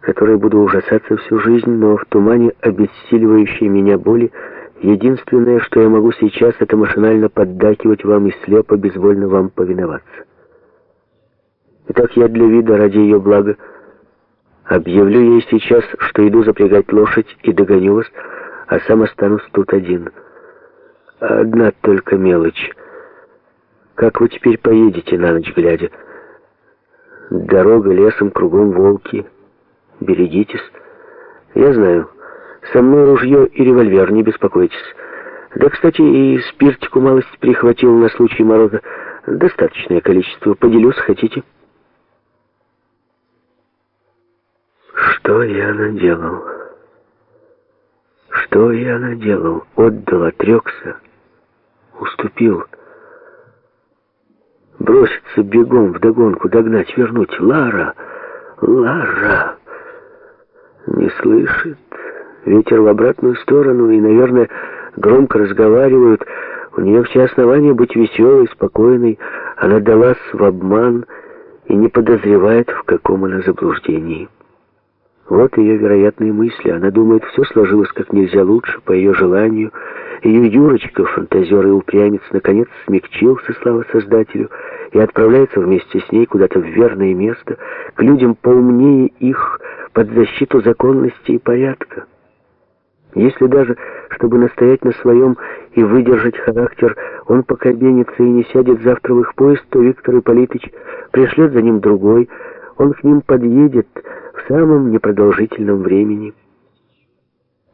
которой буду ужасаться всю жизнь, но в тумане обессиливающей меня боли единственное, что я могу сейчас, это машинально поддакивать вам и слепо, безвольно вам повиноваться. Итак, я для вида, ради ее блага, объявлю ей сейчас, что иду запрягать лошадь и догоню вас, а сам останусь тут один. Одна только мелочь. Как вы теперь поедете на ночь глядя? Дорога лесом, кругом волки. Берегитесь. Я знаю. Со мной ружье и револьвер, не беспокойтесь. Да, кстати, и спиртику малость прихватил на случай мороза. Достаточное количество. Поделюсь, хотите? Что я наделал? Что я наделал? Отдал, отрекся, уступил. Броситься бегом вдогонку, догнать, вернуть. Лара! Лара! Не слышит. Ветер в обратную сторону и, наверное, громко разговаривают. У нее все основания быть веселой, спокойной. Она далась в обман и не подозревает, в каком она заблуждении. Вот ее вероятные мысли. Она думает, все сложилось как нельзя лучше, по ее желанию. Ее Юрочка, фантазер и упрямец, наконец смягчился, слава Создателю, и отправляется вместе с ней куда-то в верное место, к людям поумнее их, под защиту законности и порядка. Если даже, чтобы настоять на своем и выдержать характер, он покобенится и не сядет завтра в их поезд, то Виктор Ипполитыч пришлет за ним другой, он к ним подъедет в самом непродолжительном времени.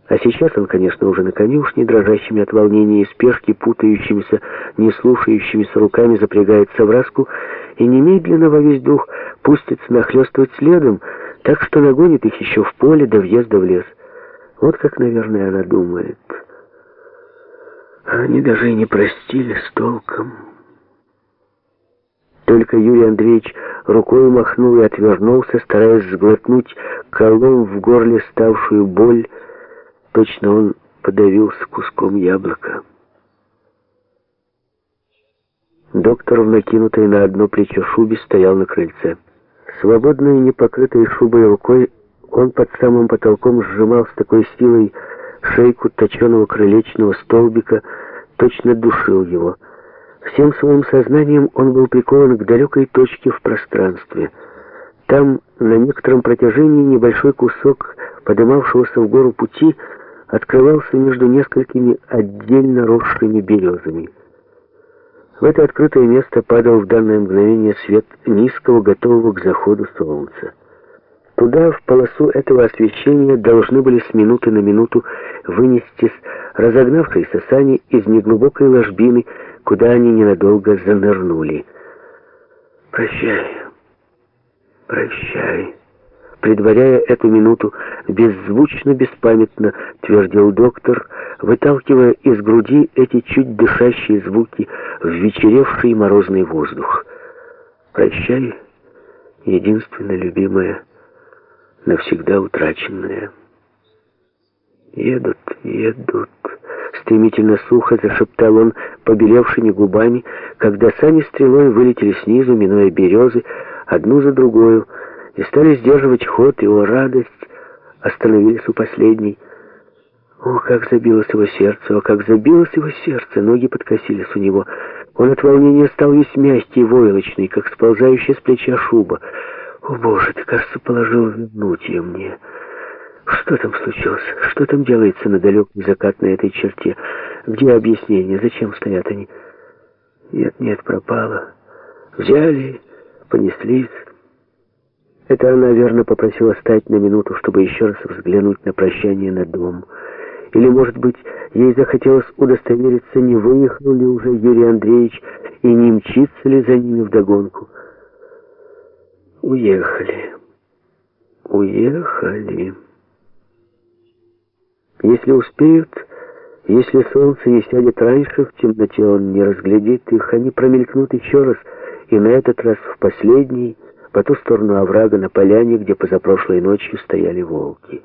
А сейчас он, конечно, уже на конюшне, дрожащими от волнения и спешки, путающимися, не слушающимися руками запрягает совраску и немедленно во весь дух пустится нахлестывать следом, так что нагонит их еще в поле до въезда в лес. Вот как, наверное, она думает. Они даже и не простили с толком. Только Юрий Андреевич рукой махнул и отвернулся, стараясь сглотнуть колом в горле ставшую боль. Точно он подавился куском яблока. Доктор в накинутой на одно плечо шубе стоял на крыльце. Свободной, непокрытой шубой рукой он под самым потолком сжимал с такой силой шейку точеного крылечного столбика, точно душил его — Всем своим сознанием он был прикован к далекой точке в пространстве. Там, на некотором протяжении, небольшой кусок подымавшегося в гору пути открывался между несколькими отдельно росшими березами. В это открытое место падал в данное мгновение свет низкого, готового к заходу солнца. Туда, в полосу этого освещения, должны были с минуты на минуту вынестись разогнавшиеся сани из неглубокой ложбины, куда они ненадолго занырнули. «Прощай, прощай». Предваряя эту минуту, беззвучно, беспамятно твердил доктор, выталкивая из груди эти чуть дышащие звуки в вечеревший морозный воздух. «Прощай, единственная любимая, навсегда утраченная». «Едут, едут». Стремительно сухо зашептал он, побелевшими губами, когда сани стрелой вылетели снизу, минуя березы, одну за другую, и стали сдерживать ход, и, о радость, остановились у последней. О, как забилось его сердце, о, как забилось его сердце, ноги подкосились у него. Он от волнения стал весь мягкий, войлочный, как сползающая с плеча шуба. О, Боже, ты, кажется, положил вернуть ее мне. Что там случилось? Что там делается на далекой закатной этой черте? Где объяснение? Зачем стоят они? Нет, нет, пропало. Взяли, понеслись. Это она, верно, попросила стать на минуту, чтобы еще раз взглянуть на прощание на дом. Или, может быть, ей захотелось удостовериться, не выехал ли уже Юрий Андреевич и не мчится ли за ними вдогонку. Уехали. Уехали. Если успеют, если солнце не сядет раньше, в темноте он не разглядит их, они промелькнут еще раз, и на этот раз в последний, по ту сторону оврага на поляне, где позапрошлой ночью стояли волки.